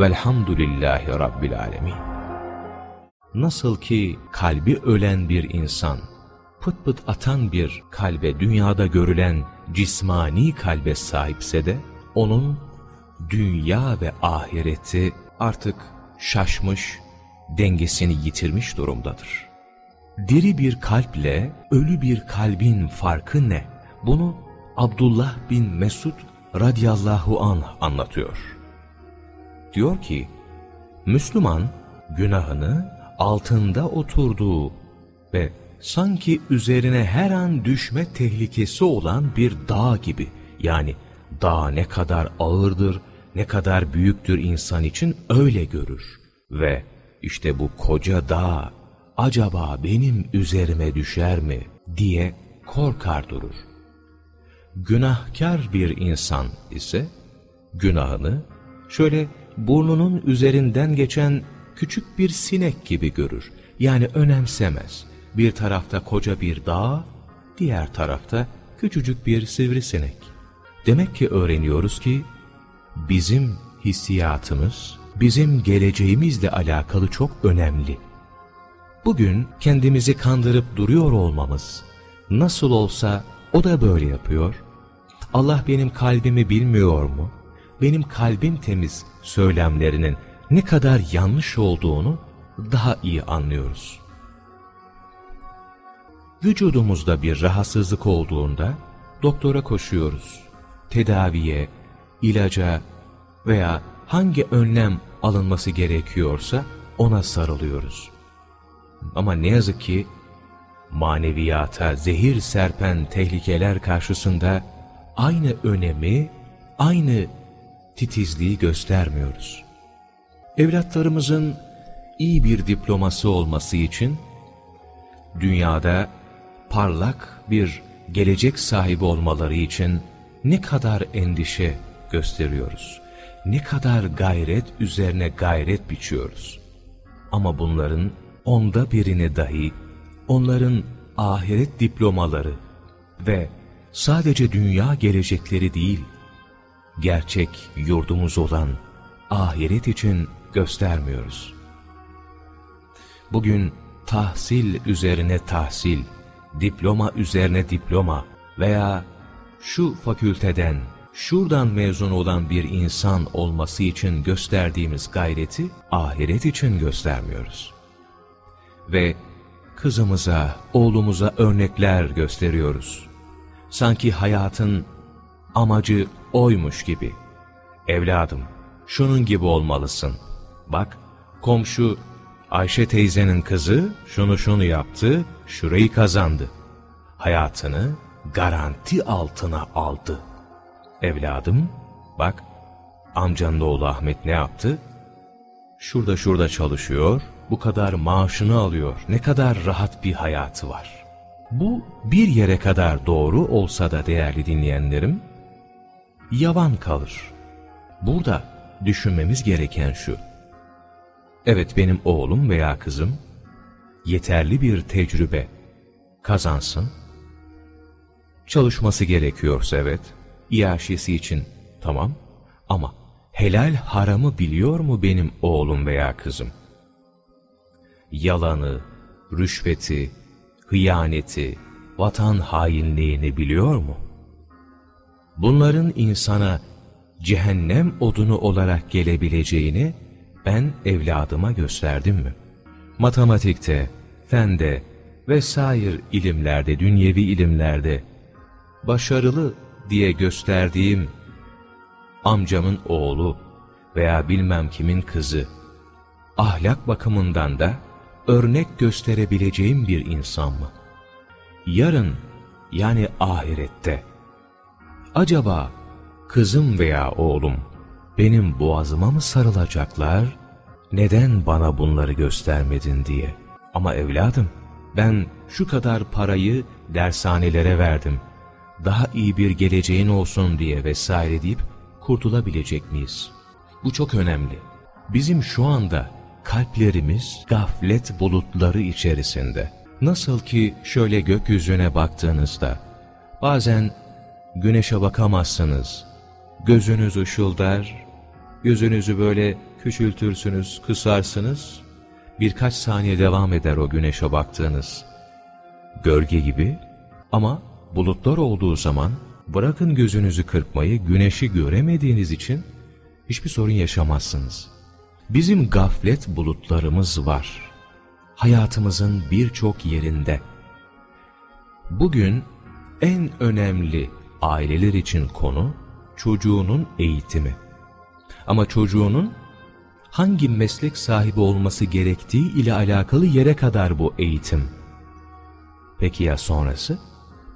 velhamdülillahi rabbil alemin. Nasıl ki kalbi ölen bir insan, pıt pıt atan bir kalbe, dünyada görülen cismani kalbe sahipse de, onun dünya ve ahireti artık şaşmış, dengesini yitirmiş durumdadır. Diri bir kalple ölü bir kalbin farkı ne? Bunu Abdullah bin Mesud radiyallahu anh anlatıyor. Diyor ki, Müslüman günahını altında oturduğu ve sanki üzerine her an düşme tehlikesi olan bir dağ gibi yani dağ ne kadar ağırdır, ne kadar büyüktür insan için öyle görür. Ve işte bu koca dağ acaba benim üzerime düşer mi diye korkar durur. Günahkar bir insan ise günahını şöyle burnunun üzerinden geçen küçük bir sinek gibi görür. Yani önemsemez. Bir tarafta koca bir dağ, diğer tarafta küçücük bir sivrisinek. Demek ki öğreniyoruz ki bizim hissiyatımız, bizim geleceğimizle alakalı çok önemli. Bugün kendimizi kandırıp duruyor olmamız, nasıl olsa o da böyle yapıyor. Allah benim kalbimi bilmiyor mu? Benim kalbim temiz söylemlerinin ne kadar yanlış olduğunu daha iyi anlıyoruz. Vücudumuzda bir rahatsızlık olduğunda doktora koşuyoruz. Tedaviye, ilaca veya hangi önlem alınması gerekiyorsa ona sarılıyoruz. Ama ne yazık ki maneviyata zehir serpen tehlikeler karşısında aynı önemi, aynı titizliği göstermiyoruz. Evlatlarımızın iyi bir diploması olması için dünyada parlak bir gelecek sahibi olmaları için ne kadar endişe gösteriyoruz. Ne kadar gayret üzerine gayret biçiyoruz. Ama bunların onda birini dahi onların ahiret diplomaları ve sadece dünya gelecekleri değil, gerçek yurdumuz olan ahiret için göstermiyoruz. Bugün tahsil üzerine tahsil, diploma üzerine diploma veya şu fakülteden, şuradan mezun olan bir insan olması için gösterdiğimiz gayreti ahiret için göstermiyoruz. Ve kızımıza, oğlumuza örnekler gösteriyoruz. Sanki hayatın amacı oymuş gibi. Evladım, şunun gibi olmalısın. Bak, komşu Ayşe teyzenin kızı şunu şunu yaptı, şurayı kazandı. Hayatını garanti altına aldı. Evladım, bak, amcanın oğlu Ahmet ne yaptı? Şurada şurada çalışıyor, bu kadar maaşını alıyor, ne kadar rahat bir hayatı var. Bu bir yere kadar doğru olsa da değerli dinleyenlerim, yavan kalır. Burada düşünmemiz gereken şu. Evet benim oğlum veya kızım yeterli bir tecrübe kazansın. Çalışması gerekiyorsa evet, iaşesi için tamam ama helal haramı biliyor mu benim oğlum veya kızım? Yalanı, rüşveti, hıyaneti, vatan hainliğini biliyor mu? Bunların insana cehennem odunu olarak gelebileceğini ben evladıma gösterdim mi? Matematikte, fende vesaire ilimlerde, dünyevi ilimlerde başarılı diye gösterdiğim amcamın oğlu veya bilmem kimin kızı ahlak bakımından da örnek gösterebileceğim bir insan mı? Yarın yani ahirette acaba kızım veya oğlum benim boğazıma mı sarılacaklar, neden bana bunları göstermedin diye. Ama evladım, ben şu kadar parayı dershanelere verdim, daha iyi bir geleceğin olsun diye vesaire deyip kurtulabilecek miyiz? Bu çok önemli. Bizim şu anda kalplerimiz gaflet bulutları içerisinde. Nasıl ki şöyle gökyüzüne baktığınızda, bazen güneşe bakamazsınız, gözünüz ışıldar, Yüzünüzü böyle küçültürsünüz, kısarsınız, birkaç saniye devam eder o güneşe baktığınız gölge gibi ama bulutlar olduğu zaman bırakın gözünüzü kırpmayı güneşi göremediğiniz için hiçbir sorun yaşamazsınız. Bizim gaflet bulutlarımız var. Hayatımızın birçok yerinde. Bugün en önemli aileler için konu çocuğunun eğitimi. Ama çocuğunun hangi meslek sahibi olması gerektiği ile alakalı yere kadar bu eğitim. Peki ya sonrası?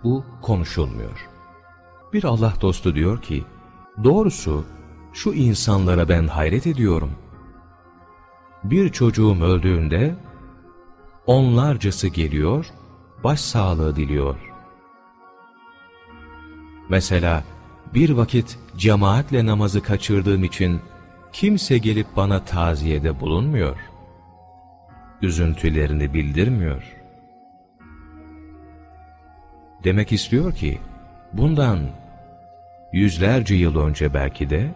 Bu konuşulmuyor. Bir Allah dostu diyor ki, doğrusu şu insanlara ben hayret ediyorum. Bir çocuğum öldüğünde onlarcası geliyor, başsağlığı diliyor. Mesela bir vakit cemaatle namazı kaçırdığım için kimse gelip bana taziyede bulunmuyor. Üzüntülerini bildirmiyor. Demek istiyor ki, bundan yüzlerce yıl önce belki de,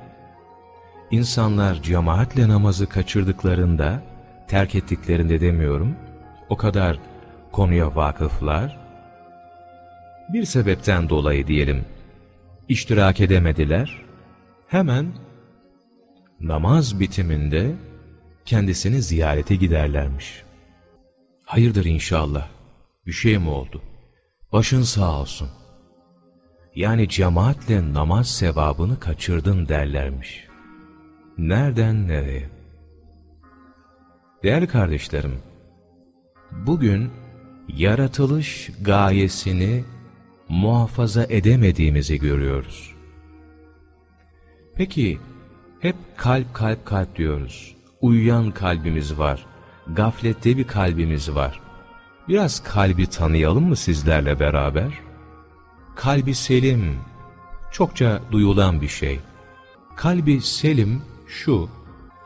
insanlar cemaatle namazı kaçırdıklarında, terk ettiklerinde demiyorum, o kadar konuya vakıflar, bir sebepten dolayı diyelim, iştirak edemediler, hemen namaz bitiminde kendisini ziyarete giderlermiş. Hayırdır inşallah, bir şey mi oldu? Başın sağ olsun. Yani cemaatle namaz sevabını kaçırdın derlermiş. Nereden nereye? Değerli kardeşlerim, bugün yaratılış gayesini muhafaza edemediğimizi görüyoruz. Peki, hep kalp kalp kalp diyoruz. Uyuyan kalbimiz var. Gaflette bir kalbimiz var. Biraz kalbi tanıyalım mı sizlerle beraber? Kalbi selim, çokça duyulan bir şey. Kalbi selim şu,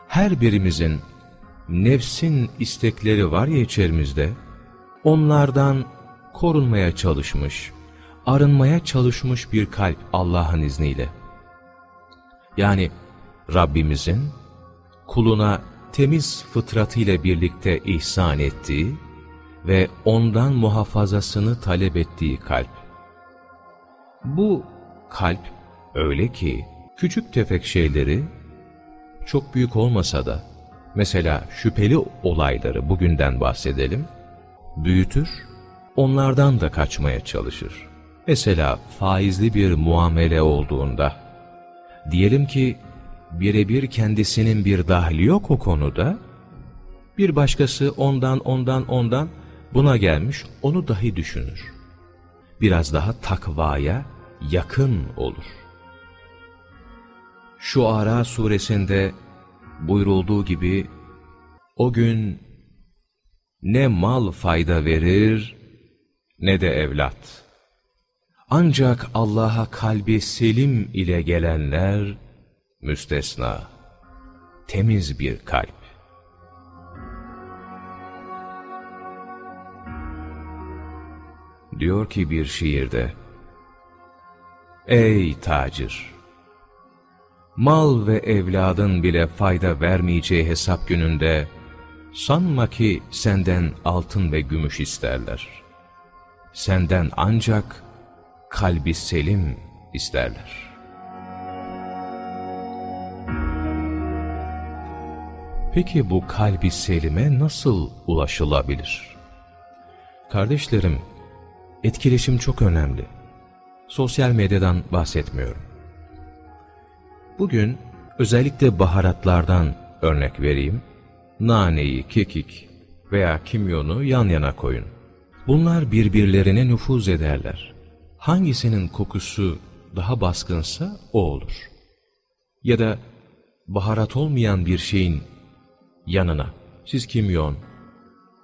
her birimizin nefsin istekleri var ya içerimizde, onlardan korunmaya çalışmış, arınmaya çalışmış bir kalp Allah'ın izniyle. Yani Rabbimizin kuluna temiz fıtratıyla birlikte ihsan ettiği ve ondan muhafazasını talep ettiği kalp. Bu kalp öyle ki küçük tefek şeyleri çok büyük olmasa da mesela şüpheli olayları bugünden bahsedelim büyütür onlardan da kaçmaya çalışır. Mesela faizli bir muamele olduğunda diyelim ki birebir kendisinin bir dahli yok o konuda bir başkası ondan ondan ondan buna gelmiş onu dahi düşünür. Biraz daha takvaya yakın olur. Şu Ara suresinde buyurulduğu gibi o gün ne mal fayda verir ne de evlat. Ancak Allah'a kalbi selim ile gelenler müstesna, temiz bir kalp. Diyor ki bir şiirde, Ey tacir! Mal ve evladın bile fayda vermeyeceği hesap gününde, sanma ki senden altın ve gümüş isterler. Senden ancak kalbi selim isterler. Peki bu kalbi selime nasıl ulaşılabilir? Kardeşlerim, etkileşim çok önemli. Sosyal medyadan bahsetmiyorum. Bugün özellikle baharatlardan örnek vereyim. Naneyi, kekik veya kimyonu yan yana koyun. Bunlar birbirlerine nüfuz ederler. Hangisinin kokusu daha baskınsa o olur. Ya da baharat olmayan bir şeyin yanına siz kimyon,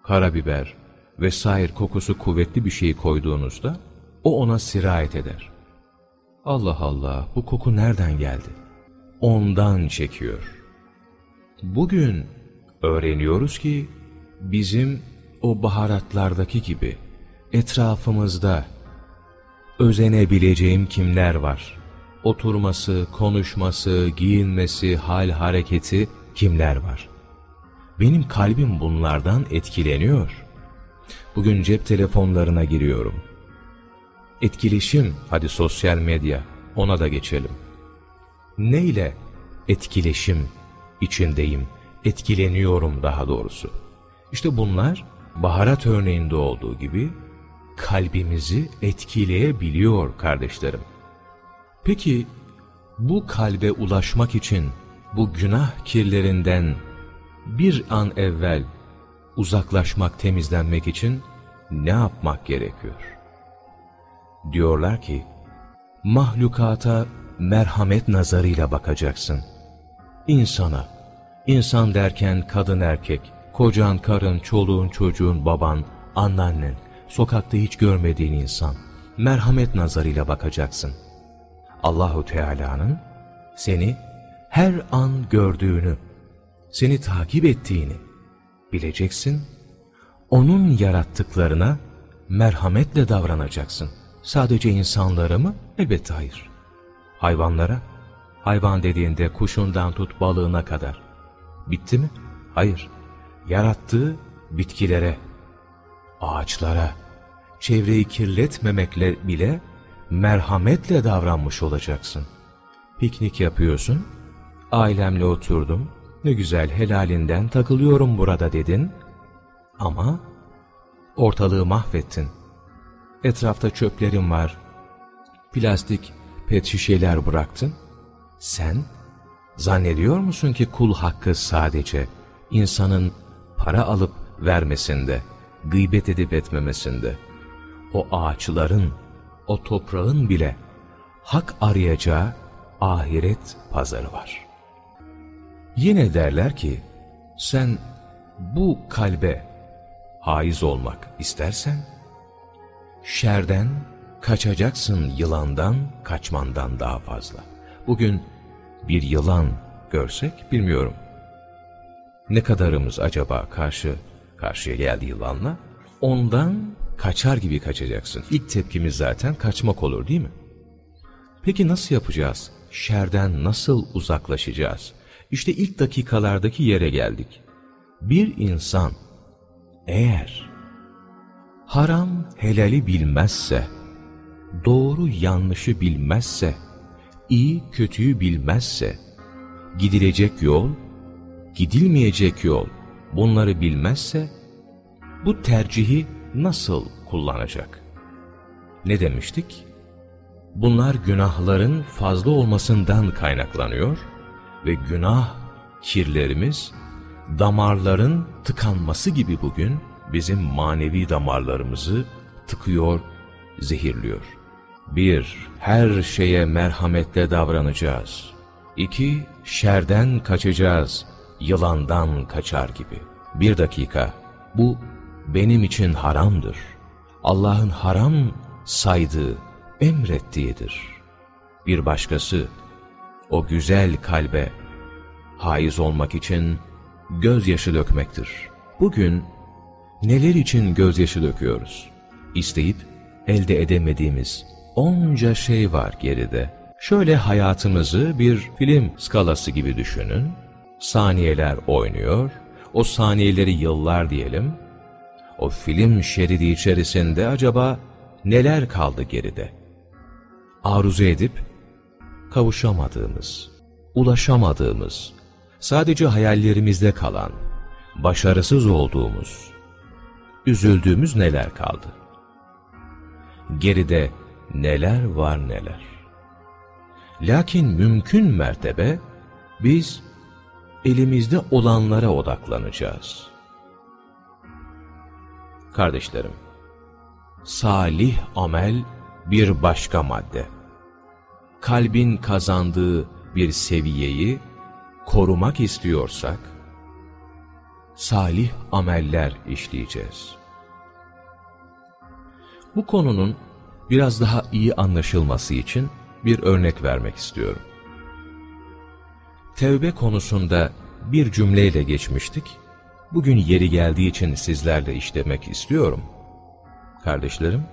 karabiber vesaire kokusu kuvvetli bir şey koyduğunuzda o ona sirayet eder. Allah Allah bu koku nereden geldi? Ondan çekiyor. Bugün öğreniyoruz ki bizim o baharatlardaki gibi etrafımızda özenebileceğim kimler var? Oturması, konuşması, giyinmesi, hal hareketi kimler var? Benim kalbim bunlardan etkileniyor. Bugün cep telefonlarına giriyorum. Etkileşim, hadi sosyal medya, ona da geçelim. Neyle etkileşim içindeyim, etkileniyorum daha doğrusu. İşte bunlar baharat örneğinde olduğu gibi kalbimizi etkileyebiliyor kardeşlerim. Peki bu kalbe ulaşmak için bu günah kirlerinden bir an evvel uzaklaşmak, temizlenmek için ne yapmak gerekiyor? Diyorlar ki, mahlukata merhamet nazarıyla bakacaksın. İnsana, insan derken kadın erkek, kocan, karın, çoluğun, çocuğun, baban, anneannen, sokakta hiç görmediğin insan, merhamet nazarıyla bakacaksın. Allahu Teala'nın seni her an gördüğünü, seni takip ettiğini bileceksin. Onun yarattıklarına merhametle davranacaksın. Sadece insanlara mı? Elbette hayır. Hayvanlara? Hayvan dediğinde kuşundan tut balığına kadar. Bitti mi? Hayır. Yarattığı bitkilere, ağaçlara, çevreyi kirletmemekle bile merhametle davranmış olacaksın. Piknik yapıyorsun, ailemle oturdum, ne güzel helalinden takılıyorum burada dedin ama ortalığı mahvettin. Etrafta çöplerin var, plastik pet şişeler bıraktın. Sen zannediyor musun ki kul hakkı sadece insanın para alıp vermesinde, gıybet edip etmemesinde, o ağaçların, o toprağın bile hak arayacağı ahiret pazarı var. Yine derler ki, sen bu kalbe haiz olmak istersen, şerden kaçacaksın yılandan kaçmandan daha fazla. Bugün bir yılan görsek bilmiyorum. Ne kadarımız acaba karşı karşıya geldi yılanla? Ondan kaçar gibi kaçacaksın. İlk tepkimiz zaten kaçmak olur değil mi? Peki nasıl yapacağız? Şerden nasıl uzaklaşacağız? İşte ilk dakikalardaki yere geldik. Bir insan eğer haram helali bilmezse, doğru yanlışı bilmezse, iyi kötüyü bilmezse, gidilecek yol, gidilmeyecek yol bunları bilmezse, bu tercihi nasıl kullanacak? Ne demiştik? Bunlar günahların fazla olmasından kaynaklanıyor ve günah kirlerimiz damarların tıkanması gibi bugün bizim manevi damarlarımızı tıkıyor, zehirliyor. Bir, her şeye merhametle davranacağız. İki, şerden kaçacağız, yılandan kaçar gibi. Bir dakika, bu benim için haramdır. Allah'ın haram saydığı, emrettiğidir. Bir başkası, o güzel kalbe haiz olmak için gözyaşı dökmektir. Bugün neler için gözyaşı döküyoruz? İsteyip elde edemediğimiz onca şey var geride. Şöyle hayatımızı bir film skalası gibi düşünün. Saniyeler oynuyor, o saniyeleri yıllar diyelim. O film şeridi içerisinde acaba neler kaldı geride? Arzu edip kavuşamadığımız, ulaşamadığımız, sadece hayallerimizde kalan, başarısız olduğumuz, üzüldüğümüz neler kaldı? Geride neler var neler. Lakin mümkün mertebe biz elimizde olanlara odaklanacağız. Kardeşlerim, salih amel bir başka madde. Kalbin kazandığı bir seviyeyi korumak istiyorsak, salih ameller işleyeceğiz. Bu konunun biraz daha iyi anlaşılması için bir örnek vermek istiyorum. Tevbe konusunda bir cümleyle geçmiştik. Bugün yeri geldiği için sizlerle işlemek istiyorum. Kardeşlerim,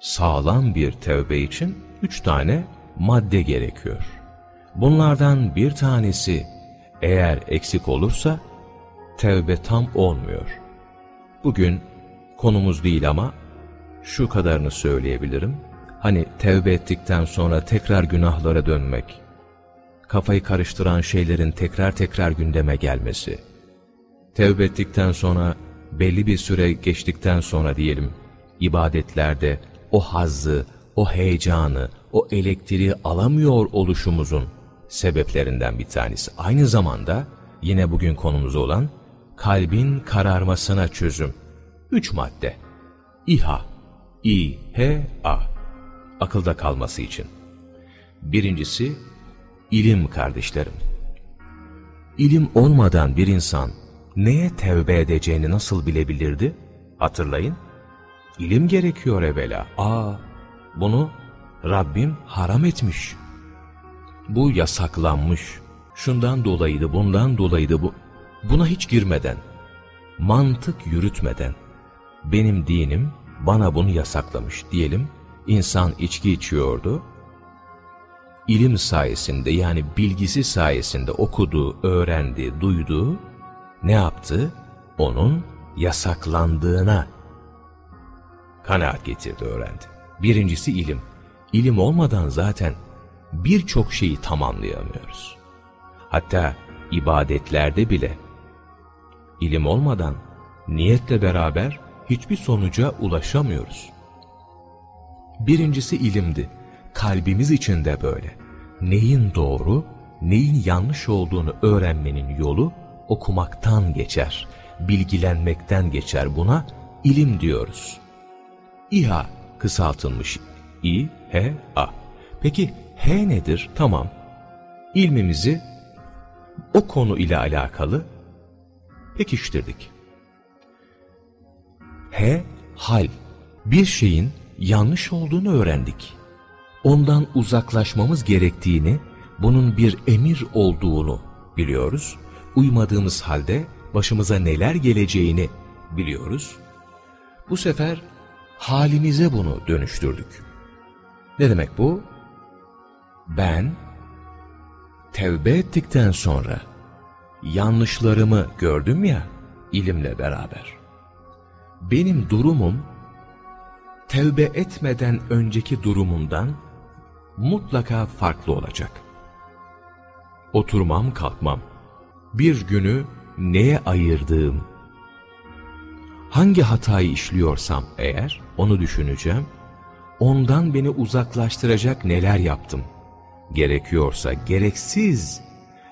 sağlam bir tevbe için üç tane madde gerekiyor. Bunlardan bir tanesi eğer eksik olursa tevbe tam olmuyor. Bugün konumuz değil ama şu kadarını söyleyebilirim. Hani tevbe ettikten sonra tekrar günahlara dönmek, kafayı karıştıran şeylerin tekrar tekrar gündeme gelmesi, tevbe ettikten sonra belli bir süre geçtikten sonra diyelim, ibadetlerde o hazzı, o heyecanı, o elektriği alamıyor oluşumuzun sebeplerinden bir tanesi. Aynı zamanda yine bugün konumuz olan kalbin kararmasına çözüm. Üç madde. İHA, İ, H, A. Akılda kalması için. Birincisi, ilim kardeşlerim. İlim olmadan bir insan neye tevbe edeceğini nasıl bilebilirdi? Hatırlayın. İlim gerekiyor evvela. Aa, bunu Rabbim haram etmiş. Bu yasaklanmış. Şundan dolayıydı, bundan dolayıydı bu. Buna hiç girmeden, mantık yürütmeden, benim dinim bana bunu yasaklamış diyelim. İnsan içki içiyordu. İlim sayesinde yani bilgisi sayesinde okudu, öğrendi, duydu. Ne yaptı? Onun yasaklandığına kanaat getirdi, öğrendi. Birincisi ilim. İlim olmadan zaten birçok şeyi tamamlayamıyoruz. Hatta ibadetlerde bile ilim olmadan niyetle beraber hiçbir sonuca ulaşamıyoruz. Birincisi ilimdi. Kalbimiz için de böyle. Neyin doğru, neyin yanlış olduğunu öğrenmenin yolu okumaktan geçer, bilgilenmekten geçer. Buna ilim diyoruz. İHA kısaltılmış İ, H, A. Peki H nedir? Tamam. İlmimizi o konu ile alakalı pekiştirdik. H, hal. Bir şeyin yanlış olduğunu öğrendik. Ondan uzaklaşmamız gerektiğini, bunun bir emir olduğunu biliyoruz. Uymadığımız halde başımıza neler geleceğini biliyoruz. Bu sefer halimize bunu dönüştürdük. Ne demek bu? Ben tevbe ettikten sonra yanlışlarımı gördüm ya ilimle beraber. Benim durumum tevbe etmeden önceki durumumdan mutlaka farklı olacak. Oturmam kalkmam, bir günü neye ayırdığım, hangi hatayı işliyorsam eğer onu düşüneceğim, ondan beni uzaklaştıracak neler yaptım. Gerekiyorsa gereksiz,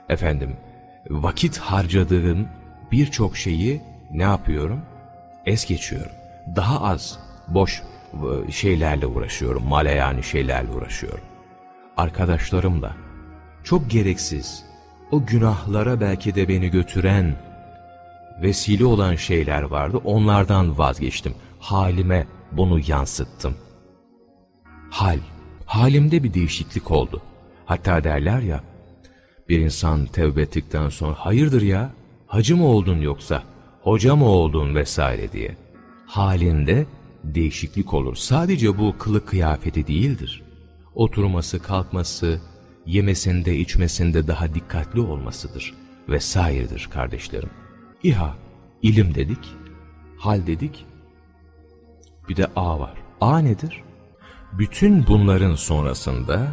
efendim, vakit harcadığım birçok şeyi ne yapıyorum? Es geçiyorum. Daha az boş e, şeylerle uğraşıyorum, maleyani şeylerle uğraşıyorum. Arkadaşlarımla çok gereksiz, o günahlara belki de beni götüren, vesile olan şeyler vardı, onlardan vazgeçtim. Halime bunu yansıttım. Hal, halimde bir değişiklik oldu. Hatta derler ya, bir insan tevbe ettikten sonra hayırdır ya, hacı mı oldun yoksa, hoca mı oldun vesaire diye. Halinde değişiklik olur. Sadece bu kılık kıyafeti değildir. Oturması, kalkması, yemesinde, içmesinde daha dikkatli olmasıdır vesairedir kardeşlerim. İha, ilim dedik, hal dedik, bir de A var. A nedir? Bütün bunların sonrasında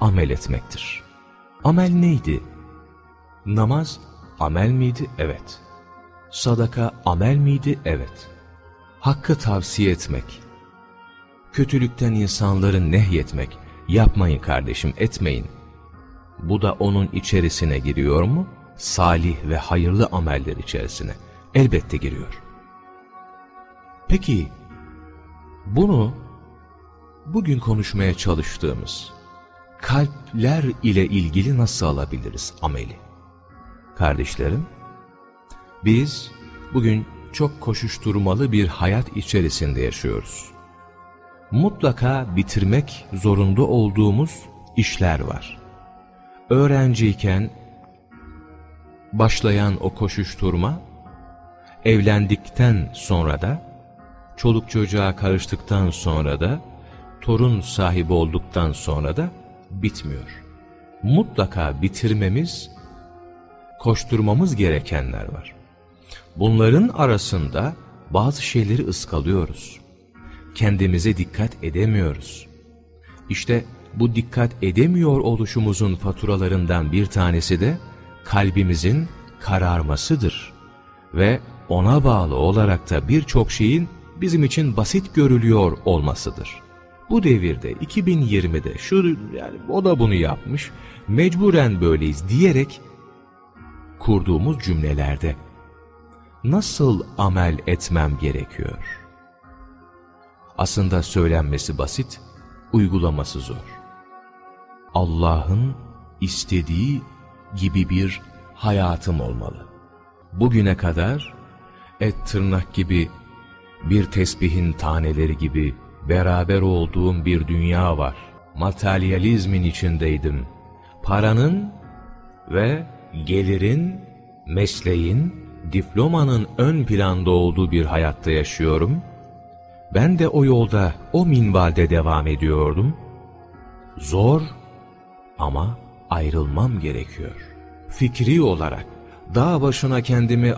amel etmektir. Amel neydi? Namaz amel miydi? Evet. Sadaka amel miydi? Evet. Hakkı tavsiye etmek. Kötülükten insanları nehyetmek. Yapmayın kardeşim, etmeyin. Bu da onun içerisine giriyor mu? Salih ve hayırlı ameller içerisine. Elbette giriyor. Peki, bunu bugün konuşmaya çalıştığımız kalpler ile ilgili nasıl alabiliriz ameli? Kardeşlerim, biz bugün çok koşuşturmalı bir hayat içerisinde yaşıyoruz. Mutlaka bitirmek zorunda olduğumuz işler var. Öğrenciyken başlayan o koşuşturma, evlendikten sonra da, çoluk çocuğa karıştıktan sonra da, torun sahibi olduktan sonra da bitmiyor. Mutlaka bitirmemiz koşturmamız gerekenler var. Bunların arasında bazı şeyleri ıskalıyoruz. Kendimize dikkat edemiyoruz. İşte bu dikkat edemiyor oluşumuzun faturalarından bir tanesi de kalbimizin kararmasıdır. Ve ona bağlı olarak da birçok şeyin bizim için basit görülüyor olmasıdır. Bu devirde 2020'de şu yani o da bunu yapmış, mecburen böyleyiz diyerek kurduğumuz cümlelerde nasıl amel etmem gerekiyor? Aslında söylenmesi basit, uygulaması zor. Allah'ın istediği gibi bir hayatım olmalı. Bugüne kadar et tırnak gibi bir tesbihin taneleri gibi beraber olduğum bir dünya var. Materyalizmin içindeydim. Paranın ve gelirin, mesleğin, diplomanın ön planda olduğu bir hayatta yaşıyorum. Ben de o yolda, o minvalde devam ediyordum. Zor ama ayrılmam gerekiyor. Fikri olarak, dağ başına kendimi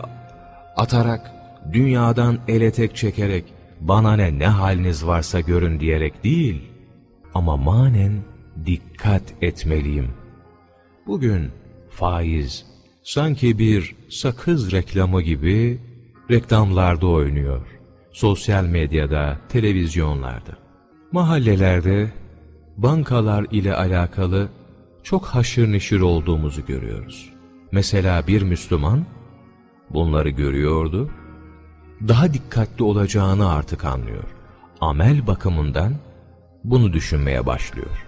atarak, dünyadan ele tek çekerek, bana ne ne haliniz varsa görün diyerek değil, ama manen dikkat etmeliyim. Bugün faiz sanki bir sakız reklamı gibi reklamlarda oynuyor. Sosyal medyada, televizyonlarda. Mahallelerde bankalar ile alakalı çok haşır neşir olduğumuzu görüyoruz. Mesela bir Müslüman bunları görüyordu, daha dikkatli olacağını artık anlıyor. Amel bakımından bunu düşünmeye başlıyor.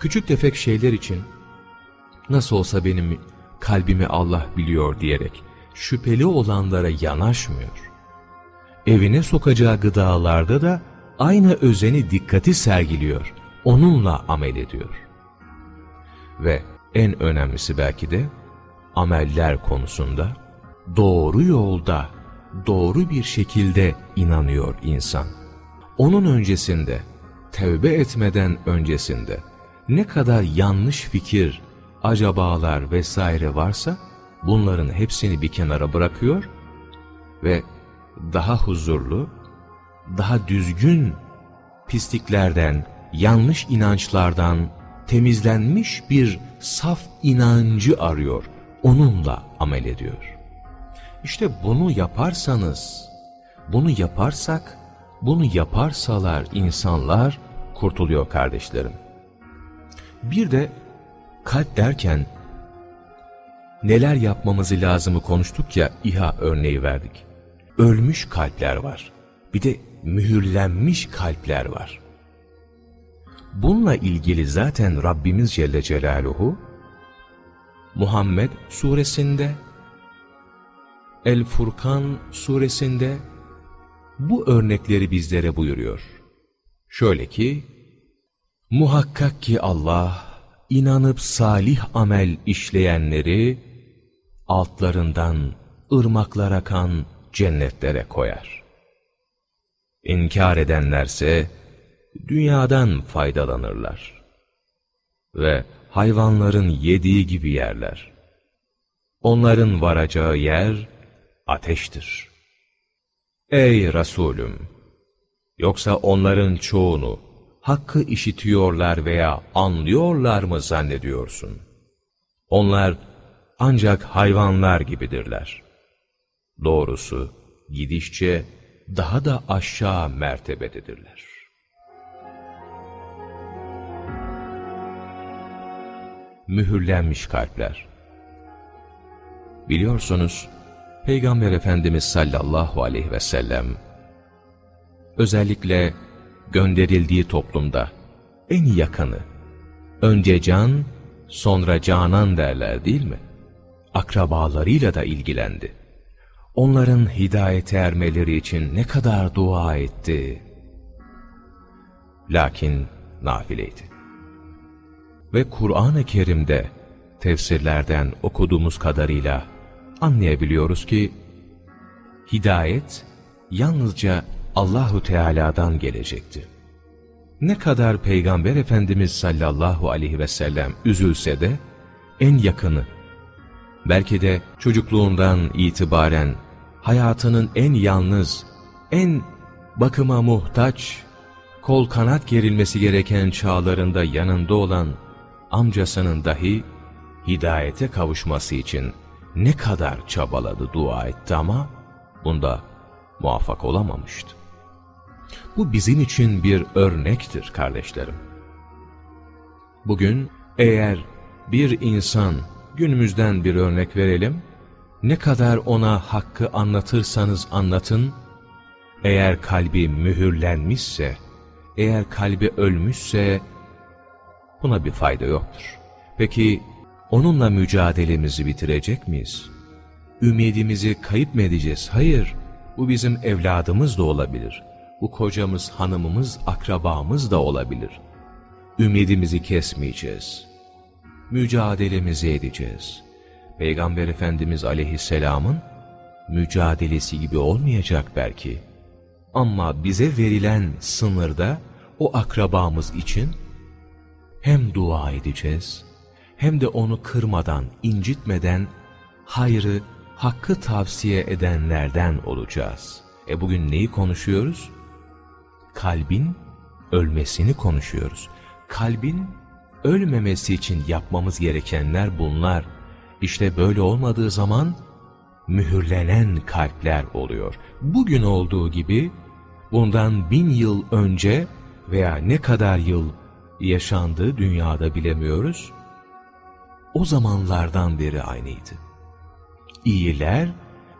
Küçük tefek şeyler için nasıl olsa benim kalbimi Allah biliyor diyerek şüpheli olanlara yanaşmıyor. Evine sokacağı gıdalarda da aynı özeni dikkati sergiliyor. Onunla amel ediyor. Ve en önemlisi belki de ameller konusunda doğru yolda, doğru bir şekilde inanıyor insan. Onun öncesinde, tevbe etmeden öncesinde ne kadar yanlış fikir, acabalar vesaire varsa bunların hepsini bir kenara bırakıyor ve daha huzurlu, daha düzgün pisliklerden, yanlış inançlardan temizlenmiş bir saf inancı arıyor. Onunla amel ediyor. İşte bunu yaparsanız, bunu yaparsak, bunu yaparsalar insanlar kurtuluyor kardeşlerim. Bir de kalp derken neler yapmamızı lazımı konuştuk ya İHA örneği verdik. Ölmüş kalpler var. Bir de mühürlenmiş kalpler var. Bununla ilgili zaten Rabbimiz Celle Celaluhu Muhammed suresinde El Furkan suresinde bu örnekleri bizlere buyuruyor. Şöyle ki, Muhakkak ki Allah, inanıp salih amel işleyenleri, altlarından ırmaklar akan cennetlere koyar. İnkar edenlerse, dünyadan faydalanırlar. Ve hayvanların yediği gibi yerler. Onların varacağı yer ateştir. Ey Resulüm! Yoksa onların çoğunu hakkı işitiyorlar veya anlıyorlar mı zannediyorsun? Onlar ancak hayvanlar gibidirler. Doğrusu gidişçe daha da aşağı mertebededirler. Mühürlenmiş kalpler Biliyorsunuz, Peygamber Efendimiz sallallahu aleyhi ve sellem, özellikle gönderildiği toplumda en yakını, önce can, sonra canan derler değil mi? Akrabalarıyla da ilgilendi. Onların hidayete ermeleri için ne kadar dua etti. Lakin nafileydi. Ve Kur'an-ı Kerim'de tefsirlerden okuduğumuz kadarıyla anlayabiliyoruz ki hidayet yalnızca Allahu Teala'dan gelecekti. Ne kadar Peygamber Efendimiz sallallahu aleyhi ve sellem üzülse de en yakını, belki de çocukluğundan itibaren hayatının en yalnız, en bakıma muhtaç, kol kanat gerilmesi gereken çağlarında yanında olan amcasının dahi hidayete kavuşması için ne kadar çabaladı, dua etti ama bunda muvaffak olamamıştı. Bu bizim için bir örnektir kardeşlerim. Bugün eğer bir insan, günümüzden bir örnek verelim, ne kadar ona hakkı anlatırsanız anlatın, eğer kalbi mühürlenmişse, eğer kalbi ölmüşse buna bir fayda yoktur. Peki onunla mücadelemizi bitirecek miyiz? Ümidimizi kayıp mı edeceğiz? Hayır, bu bizim evladımız da olabilir. Bu kocamız, hanımımız, akrabamız da olabilir. Ümidimizi kesmeyeceğiz. Mücadelemizi edeceğiz. Peygamber Efendimiz aleyhisselamın mücadelesi gibi olmayacak belki. Ama bize verilen sınırda o akrabamız için hem dua edeceğiz hem de onu kırmadan, incitmeden hayrı, hakkı tavsiye edenlerden olacağız. E bugün neyi konuşuyoruz? Kalbin ölmesini konuşuyoruz. Kalbin ölmemesi için yapmamız gerekenler bunlar. İşte böyle olmadığı zaman mühürlenen kalpler oluyor. Bugün olduğu gibi bundan bin yıl önce veya ne kadar yıl yaşandığı dünyada bilemiyoruz. O zamanlardan beri aynıydı. İyiler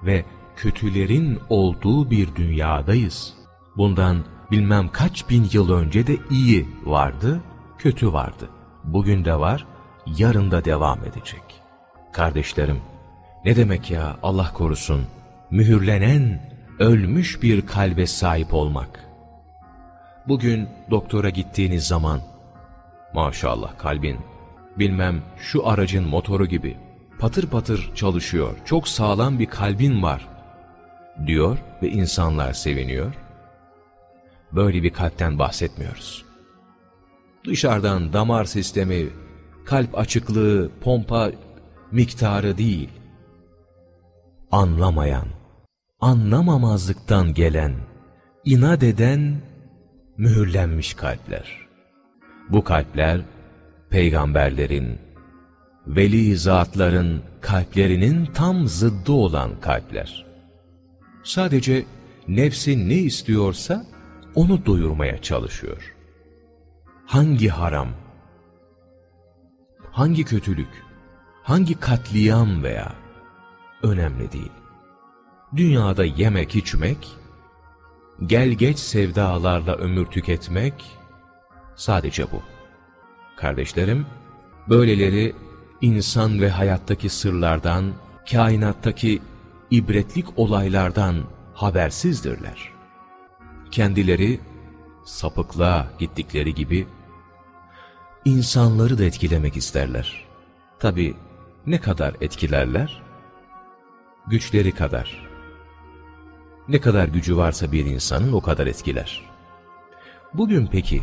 ve kötülerin olduğu bir dünyadayız. Bundan bilmem kaç bin yıl önce de iyi vardı, kötü vardı. Bugün de var, yarın da devam edecek. Kardeşlerim, ne demek ya Allah korusun, mühürlenen, ölmüş bir kalbe sahip olmak. Bugün doktora gittiğiniz zaman, maşallah kalbin, bilmem şu aracın motoru gibi, patır patır çalışıyor, çok sağlam bir kalbin var, diyor ve insanlar seviniyor. Böyle bir kalpten bahsetmiyoruz. Dışarıdan damar sistemi, kalp açıklığı, pompa miktarı değil. Anlamayan, anlamamazlıktan gelen, inat eden, mühürlenmiş kalpler. Bu kalpler, peygamberlerin, veli zatların kalplerinin tam zıddı olan kalpler. Sadece nefsi ne istiyorsa onu doyurmaya çalışıyor. Hangi haram, hangi kötülük, hangi katliam veya önemli değil. Dünyada yemek içmek, gel geç sevdalarla ömür tüketmek sadece bu. Kardeşlerim, böyleleri insan ve hayattaki sırlardan, kainattaki ibretlik olaylardan habersizdirler. Kendileri sapıklığa gittikleri gibi insanları da etkilemek isterler. Tabi ne kadar etkilerler? Güçleri kadar. Ne kadar gücü varsa bir insanın o kadar etkiler. Bugün peki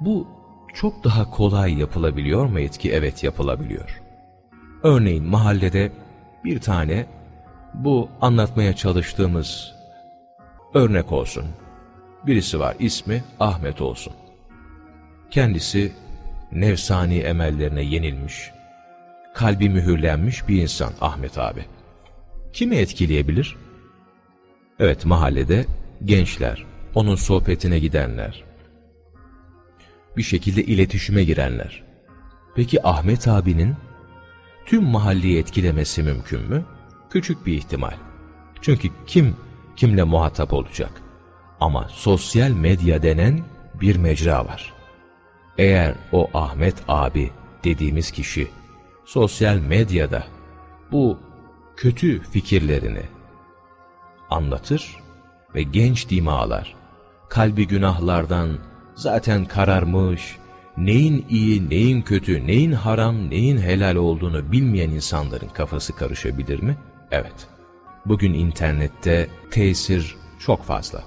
bu çok daha kolay yapılabiliyor mu etki? Evet yapılabiliyor. Örneğin mahallede bir tane bu anlatmaya çalıştığımız örnek olsun. Birisi var ismi Ahmet olsun. Kendisi nefsani emellerine yenilmiş, kalbi mühürlenmiş bir insan Ahmet abi. Kimi etkileyebilir? Evet mahallede gençler, onun sohbetine gidenler, bir şekilde iletişime girenler. Peki Ahmet abinin tüm mahalleyi etkilemesi mümkün mü? Küçük bir ihtimal. Çünkü kim kimle muhatap olacak? Ama sosyal medya denen bir mecra var. Eğer o Ahmet abi dediğimiz kişi sosyal medyada bu kötü fikirlerini anlatır ve genç dimalar kalbi günahlardan zaten kararmış, neyin iyi, neyin kötü, neyin haram, neyin helal olduğunu bilmeyen insanların kafası karışabilir mi? Evet. Bugün internette tesir çok fazla.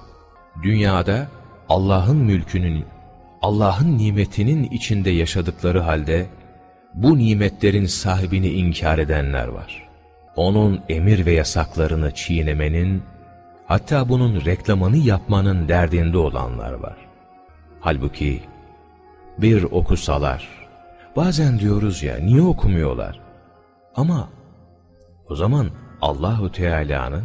Dünyada Allah'ın mülkünün, Allah'ın nimetinin içinde yaşadıkları halde bu nimetlerin sahibini inkar edenler var. Onun emir ve yasaklarını çiğnemenin, hatta bunun reklamını yapmanın derdinde olanlar var. Halbuki bir okusalar, bazen diyoruz ya niye okumuyorlar? Ama o zaman Allahu Teala'nın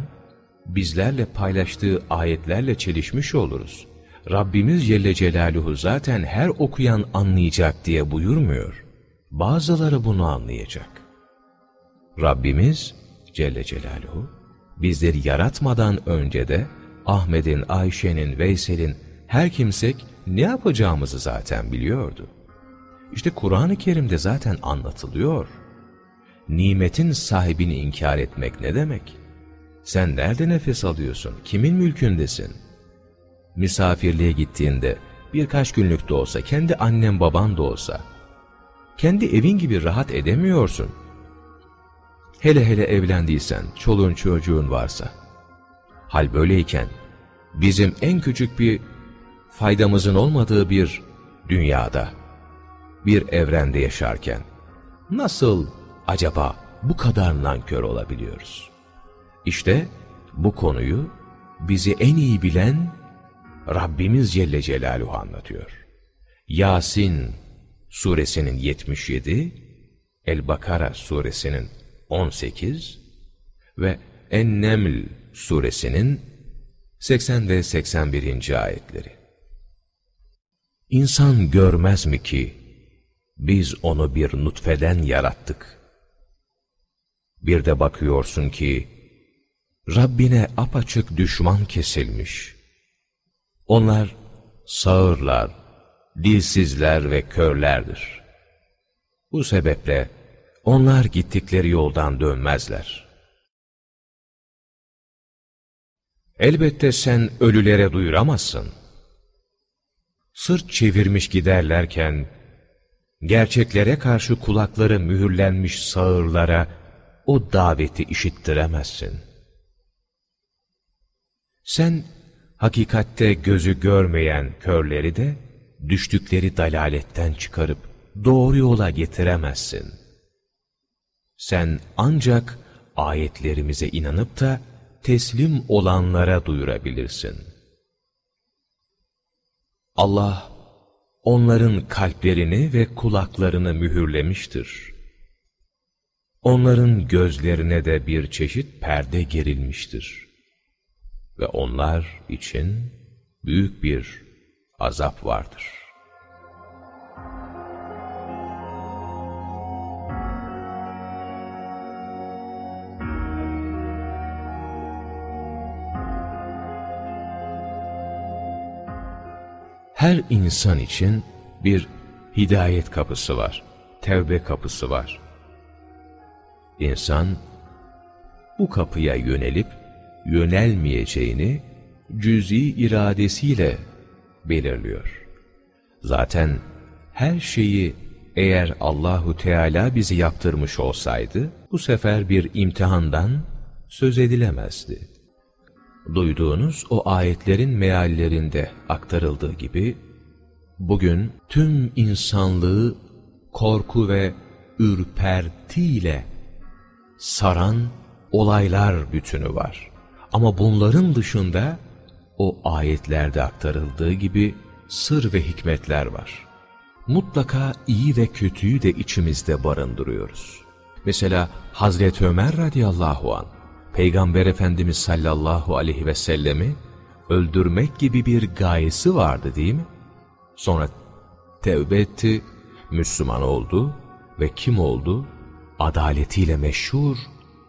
bizlerle paylaştığı ayetlerle çelişmiş oluruz. Rabbimiz Celle Celaluhu zaten her okuyan anlayacak diye buyurmuyor. Bazıları bunu anlayacak. Rabbimiz Celle Celaluhu bizleri yaratmadan önce de Ahmet'in, Ayşe'nin, Veysel'in her kimsek ne yapacağımızı zaten biliyordu. İşte Kur'an-ı Kerim'de zaten anlatılıyor. Nimetin sahibini inkar etmek ne demek? Sen nerede nefes alıyorsun? Kimin mülkündesin? Misafirliğe gittiğinde birkaç günlük de olsa, kendi annen baban da olsa, kendi evin gibi rahat edemiyorsun. Hele hele evlendiysen, çoluğun çocuğun varsa. Hal böyleyken, bizim en küçük bir faydamızın olmadığı bir dünyada, bir evrende yaşarken, nasıl acaba bu kadar nankör olabiliyoruz? İşte bu konuyu bizi en iyi bilen Rabbimiz Celle Celaluhu anlatıyor. Yasin suresinin 77, El-Bakara suresinin 18 ve En-Neml suresinin 80 ve 81. ayetleri. İnsan görmez mi ki biz onu bir nutfeden yarattık. Bir de bakıyorsun ki Rabbine apaçık düşman kesilmiş. Onlar sağırlar, dilsizler ve körlerdir. Bu sebeple onlar gittikleri yoldan dönmezler. Elbette sen ölülere duyuramazsın. Sırt çevirmiş giderlerken, gerçeklere karşı kulakları mühürlenmiş sağırlara o daveti işittiremezsin. Sen hakikatte gözü görmeyen körleri de düştükleri dalaletten çıkarıp doğru yola getiremezsin. Sen ancak ayetlerimize inanıp da teslim olanlara duyurabilirsin. Allah onların kalplerini ve kulaklarını mühürlemiştir. Onların gözlerine de bir çeşit perde gerilmiştir. Ve onlar için büyük bir azap vardır. Her insan için bir hidayet kapısı var, tevbe kapısı var. İnsan bu kapıya yönelip yönelmeyeceğini cüz'i iradesiyle belirliyor. Zaten her şeyi eğer Allahu Teala bizi yaptırmış olsaydı bu sefer bir imtihandan söz edilemezdi. Duyduğunuz o ayetlerin meallerinde aktarıldığı gibi bugün tüm insanlığı korku ve ürpertiyle saran olaylar bütünü var. Ama bunların dışında o ayetlerde aktarıldığı gibi sır ve hikmetler var. Mutlaka iyi ve kötüyü de içimizde barındırıyoruz. Mesela Hazreti Ömer radıyallahu an Peygamber Efendimiz sallallahu aleyhi ve sellemi öldürmek gibi bir gayesi vardı değil mi? Sonra tevbe etti, Müslüman oldu ve kim oldu? Adaletiyle meşhur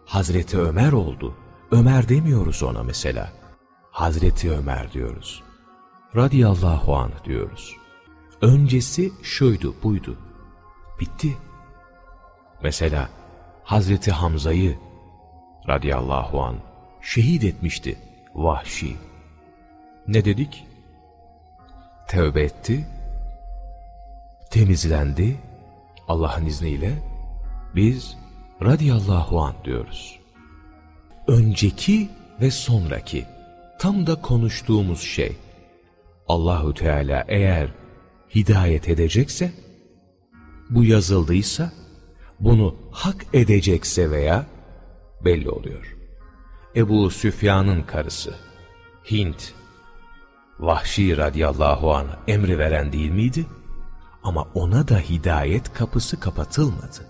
Hazreti Ömer oldu. Ömer demiyoruz ona mesela. Hazreti Ömer diyoruz. Radiyallahu anh diyoruz. Öncesi şuydu buydu. Bitti. Mesela Hazreti Hamza'yı radiyallahu an şehit etmişti vahşi. Ne dedik? Tevbe etti, temizlendi, Allah'ın izniyle biz radiyallahu an diyoruz. Önceki ve sonraki tam da konuştuğumuz şey. Allahu Teala eğer hidayet edecekse, bu yazıldıysa bunu hak edecekse veya belli oluyor. Ebu Süfyan'ın karısı Hint, Vahşi radiyallahu anh emri veren değil miydi? Ama ona da hidayet kapısı kapatılmadı.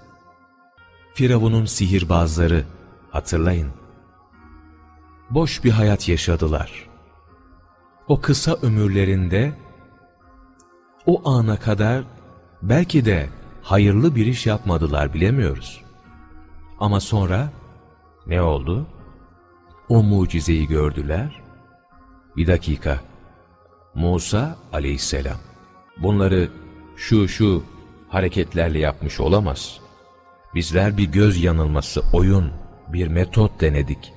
Firavun'un sihirbazları hatırlayın. Boş bir hayat yaşadılar. O kısa ömürlerinde o ana kadar belki de hayırlı bir iş yapmadılar bilemiyoruz. Ama sonra ne oldu? O mucizeyi gördüler. Bir dakika. Musa aleyhisselam bunları şu şu hareketlerle yapmış olamaz. Bizler bir göz yanılması, oyun, bir metot denedik.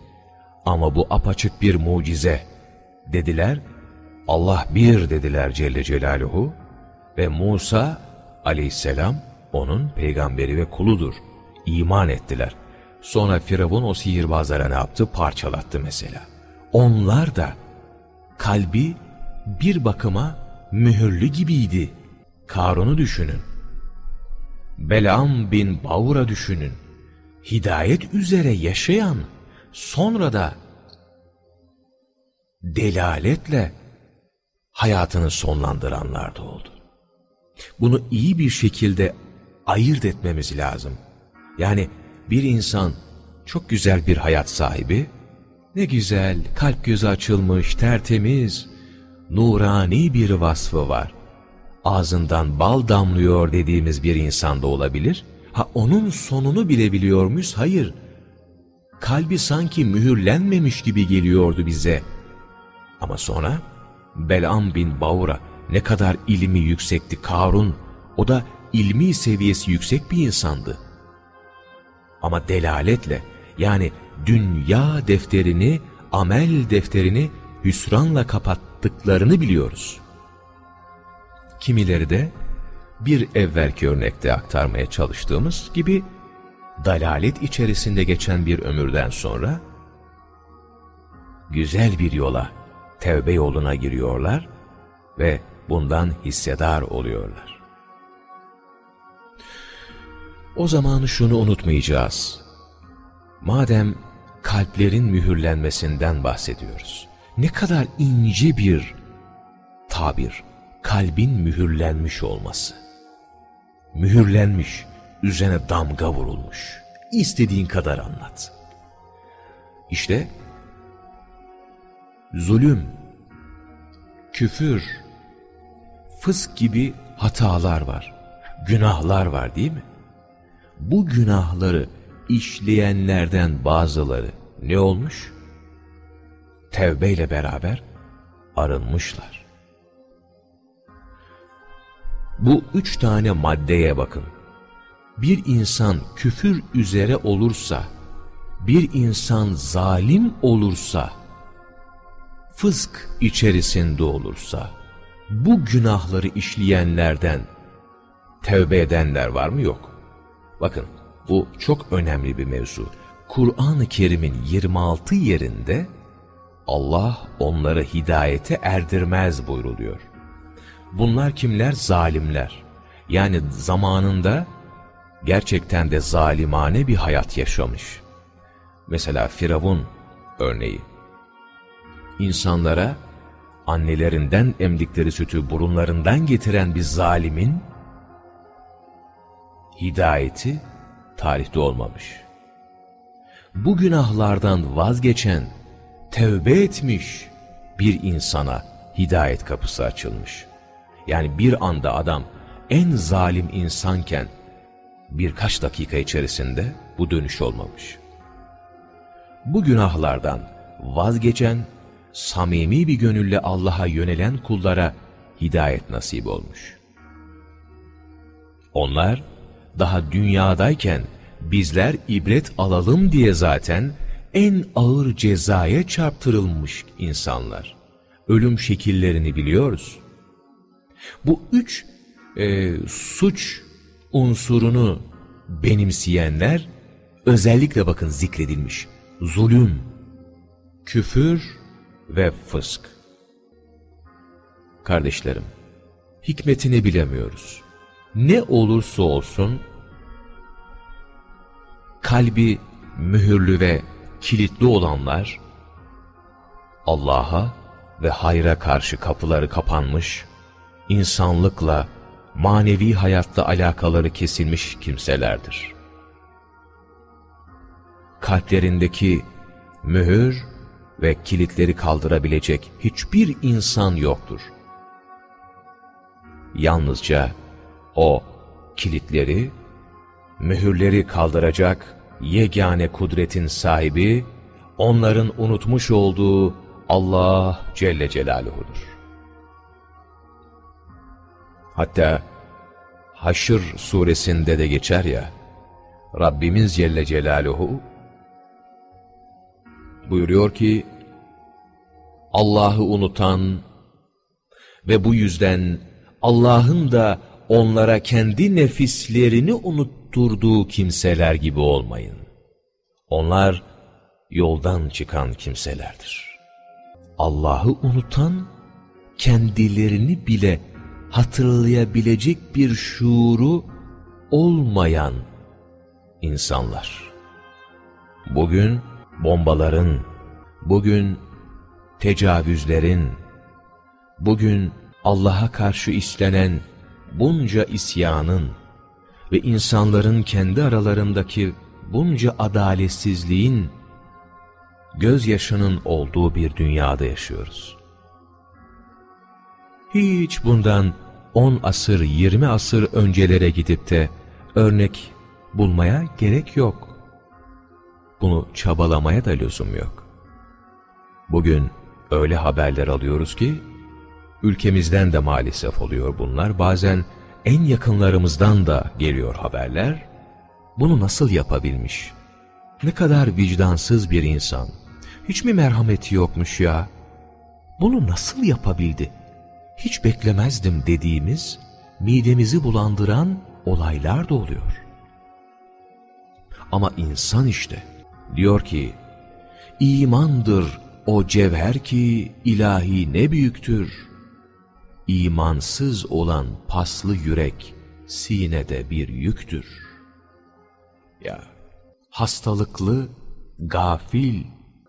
Ama bu apaçık bir mucize dediler. Allah bir dediler Celle Celaluhu ve Musa aleyhisselam onun peygamberi ve kuludur. İman ettiler. Sonra Firavun o sihirbazlara ne yaptı? Parçalattı mesela. Onlar da kalbi bir bakıma mühürlü gibiydi. Karun'u düşünün. Belam bin Bavur'a düşünün. Hidayet üzere yaşayan, sonra da delaletle hayatını sonlandıranlar da oldu. Bunu iyi bir şekilde ayırt etmemiz lazım. Yani bir insan çok güzel bir hayat sahibi, ne güzel, kalp gözü açılmış, tertemiz, nurani bir vasfı var. Ağzından bal damlıyor dediğimiz bir insan da olabilir. Ha onun sonunu bile biliyor muyuz? Hayır. Kalbi sanki mühürlenmemiş gibi geliyordu bize. Ama sonra Belam bin Baura ne kadar ilmi yüksekti Karun, o da ilmi seviyesi yüksek bir insandı. Ama delaletle yani dünya defterini, amel defterini hüsranla kapattıklarını biliyoruz. Kimileri de bir evvelki örnekte aktarmaya çalıştığımız gibi dalalet içerisinde geçen bir ömürden sonra güzel bir yola, tevbe yoluna giriyorlar ve bundan hissedar oluyorlar. O zaman şunu unutmayacağız. Madem kalplerin mühürlenmesinden bahsediyoruz. Ne kadar ince bir tabir, kalbin mühürlenmiş olması. Mühürlenmiş, üzerine damga vurulmuş. İstediğin kadar anlat. İşte zulüm, küfür, fısk gibi hatalar var, günahlar var değil mi? Bu günahları işleyenlerden bazıları ne olmuş? Tevbeyle beraber arınmışlar. Bu üç tane maddeye bakın. Bir insan küfür üzere olursa, bir insan zalim olursa, fısk içerisinde olursa, bu günahları işleyenlerden tevbe edenler var mı? Yok. Bakın bu çok önemli bir mevzu. Kur'an-ı Kerim'in 26 yerinde Allah onları hidayete erdirmez buyruluyor. Bunlar kimler? Zalimler. Yani zamanında gerçekten de zalimane bir hayat yaşamış. Mesela Firavun örneği. İnsanlara annelerinden emdikleri sütü burunlarından getiren bir zalimin hidayeti tarihte olmamış. Bu günahlardan vazgeçen, tevbe etmiş bir insana hidayet kapısı açılmış. Yani bir anda adam en zalim insanken birkaç dakika içerisinde bu dönüş olmamış. Bu günahlardan vazgeçen, samimi bir gönülle Allah'a yönelen kullara hidayet nasip olmuş. Onlar daha dünyadayken bizler ibret alalım diye zaten en ağır cezaya çarptırılmış insanlar. Ölüm şekillerini biliyoruz. Bu üç e, suç unsurunu benimseyenler özellikle bakın zikredilmiş. Zulüm, küfür ve fısk. Kardeşlerim, hikmetini bilemiyoruz. Ne olursa olsun kalbi mühürlü ve kilitli olanlar, Allah'a ve hayra karşı kapıları kapanmış, insanlıkla, manevi hayatta alakaları kesilmiş kimselerdir. Kalplerindeki mühür ve kilitleri kaldırabilecek hiçbir insan yoktur. Yalnızca o kilitleri, mühürleri kaldıracak yegane kudretin sahibi, onların unutmuş olduğu Allah Celle Celaluhu'dur. Hatta Haşr suresinde de geçer ya, Rabbimiz Celle Celaluhu buyuruyor ki, Allah'ı unutan ve bu yüzden Allah'ın da onlara kendi nefislerini unutturduğu kimseler gibi olmayın. Onlar yoldan çıkan kimselerdir. Allah'ı unutan, kendilerini bile hatırlayabilecek bir şuuru olmayan insanlar. Bugün bombaların, bugün tecavüzlerin, bugün Allah'a karşı istenen bunca isyanın ve insanların kendi aralarındaki bunca adaletsizliğin gözyaşının olduğu bir dünyada yaşıyoruz. Hiç bundan 10 asır, 20 asır öncelere gidip de örnek bulmaya gerek yok. Bunu çabalamaya da lüzum yok. Bugün öyle haberler alıyoruz ki, ülkemizden de maalesef oluyor bunlar. Bazen en yakınlarımızdan da geliyor haberler. Bunu nasıl yapabilmiş? Ne kadar vicdansız bir insan. Hiç mi merhameti yokmuş ya? Bunu nasıl yapabildi? Hiç beklemezdim dediğimiz, midemizi bulandıran olaylar da oluyor. Ama insan işte, diyor ki, imandır o cevher ki ilahi ne büyüktür. İmansız olan paslı yürek sinede bir yüktür. Ya hastalıklı, gafil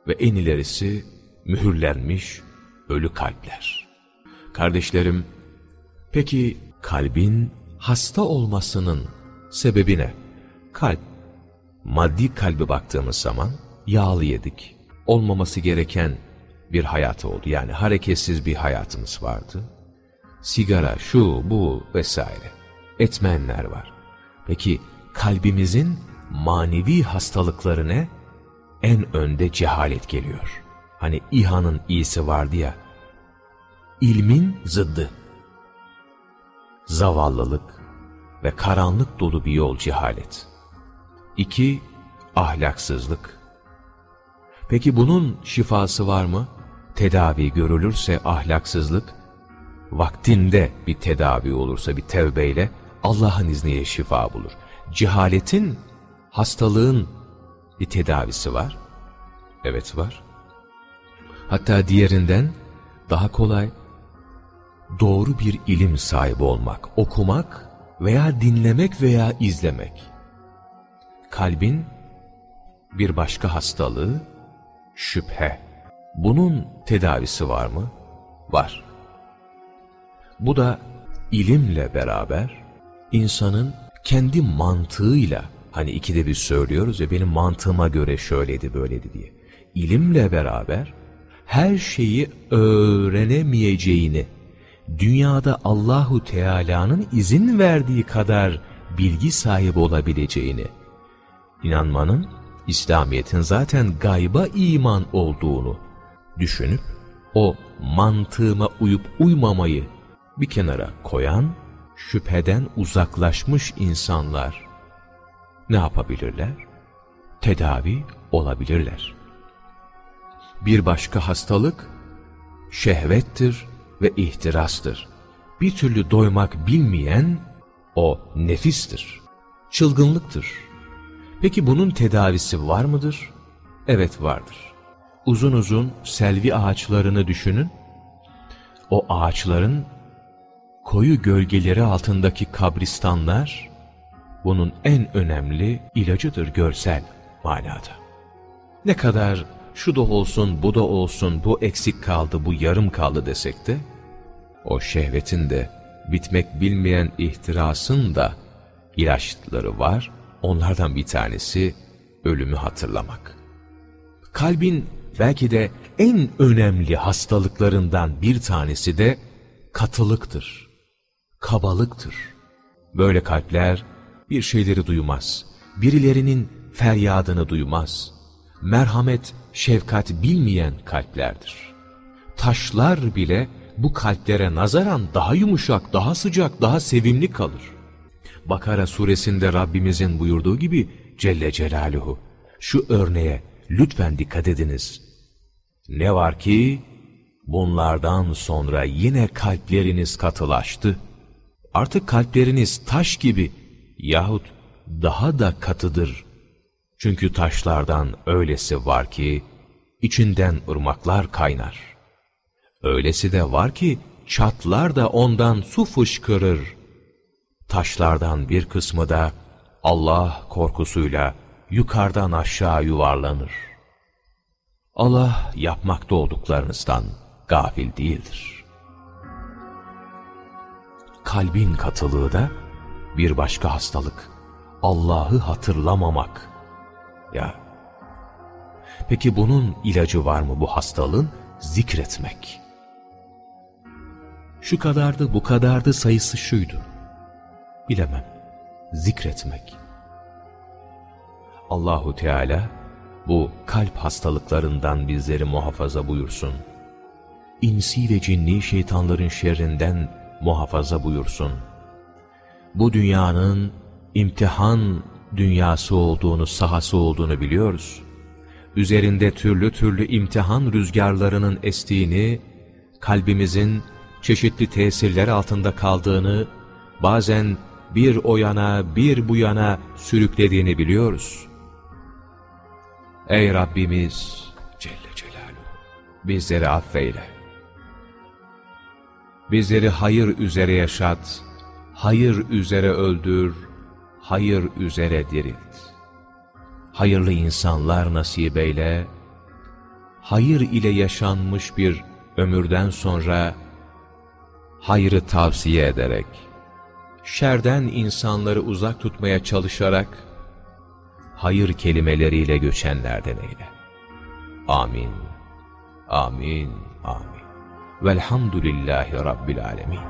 ve en ilerisi mühürlenmiş ölü kalpler. Kardeşlerim, peki kalbin hasta olmasının sebebi ne? Kalp, maddi kalbi baktığımız zaman yağlı yedik. Olmaması gereken bir hayat oldu. Yani hareketsiz bir hayatımız vardı. Sigara, şu, bu vesaire. Etmenler var. Peki kalbimizin manevi hastalıkları ne? En önde cehalet geliyor. Hani İHA'nın iyisi vardı ya, ilmin zıddı. Zavallılık ve karanlık dolu bir yol cehalet. İki, ahlaksızlık. Peki bunun şifası var mı? Tedavi görülürse ahlaksızlık, vaktinde bir tedavi olursa bir tevbeyle Allah'ın izniyle şifa bulur. Cehaletin, hastalığın bir tedavisi var. Evet var. Hatta diğerinden daha kolay doğru bir ilim sahibi olmak, okumak veya dinlemek veya izlemek. Kalbin bir başka hastalığı şüphe. Bunun tedavisi var mı? Var. Bu da ilimle beraber insanın kendi mantığıyla hani ikide bir söylüyoruz ya benim mantığıma göre şöyleydi böyleydi diye. İlimle beraber her şeyi öğrenemeyeceğini, dünyada Allahu Teala'nın izin verdiği kadar bilgi sahibi olabileceğini, inanmanın, İslamiyet'in zaten gayba iman olduğunu düşünüp, o mantığıma uyup uymamayı bir kenara koyan, şüpheden uzaklaşmış insanlar ne yapabilirler? Tedavi olabilirler. Bir başka hastalık şehvettir ve ihtirastır. Bir türlü doymak bilmeyen o nefistir, çılgınlıktır. Peki bunun tedavisi var mıdır? Evet vardır. Uzun uzun selvi ağaçlarını düşünün. O ağaçların koyu gölgeleri altındaki kabristanlar bunun en önemli ilacıdır görsel manada. Ne kadar şu da olsun, bu da olsun, bu eksik kaldı, bu yarım kaldı desek de, o şehvetin de, bitmek bilmeyen ihtirasın da ilaçları var. Onlardan bir tanesi ölümü hatırlamak. Kalbin belki de en önemli hastalıklarından bir tanesi de katılıktır, kabalıktır. Böyle kalpler bir şeyleri duymaz, birilerinin feryadını duymaz. Merhamet, şefkat bilmeyen kalplerdir. Taşlar bile bu kalplere nazaran daha yumuşak, daha sıcak, daha sevimli kalır. Bakara suresinde Rabbimizin buyurduğu gibi Celle Celaluhu, şu örneğe lütfen dikkat ediniz. Ne var ki bunlardan sonra yine kalpleriniz katılaştı. Artık kalpleriniz taş gibi yahut daha da katıdır. Çünkü taşlardan öylesi var ki içinden ırmaklar kaynar. Öylesi de var ki çatlar da ondan su fışkırır. Taşlardan bir kısmı da Allah korkusuyla yukarıdan aşağı yuvarlanır. Allah yapmakta olduklarınızdan gafil değildir. Kalbin katılığı da bir başka hastalık. Allah'ı hatırlamamak. Ya, peki bunun ilacı var mı bu hastalığın? Zikretmek. Şu kadardı, bu kadardı, sayısı şuydu. Bilemem. Zikretmek. Allahu Teala bu kalp hastalıklarından bizleri muhafaza buyursun. İnsi ve cinni şeytanların şerrinden muhafaza buyursun. Bu dünyanın imtihan dünyası olduğunu, sahası olduğunu biliyoruz. Üzerinde türlü türlü imtihan rüzgarlarının estiğini, kalbimizin çeşitli tesirler altında kaldığını, bazen bir o yana bir bu yana sürüklediğini biliyoruz. Ey Rabbimiz Celle Celaluhu, bizleri affeyle. Bizleri hayır üzere yaşat, hayır üzere öldür, hayır üzere dirilt. Hayırlı insanlar nasip eyle, hayır ile yaşanmış bir ömürden sonra hayrı tavsiye ederek, şerden insanları uzak tutmaya çalışarak, hayır kelimeleriyle göçenlerden eyle. Amin, amin, amin. Velhamdülillahi Rabbil Alemin.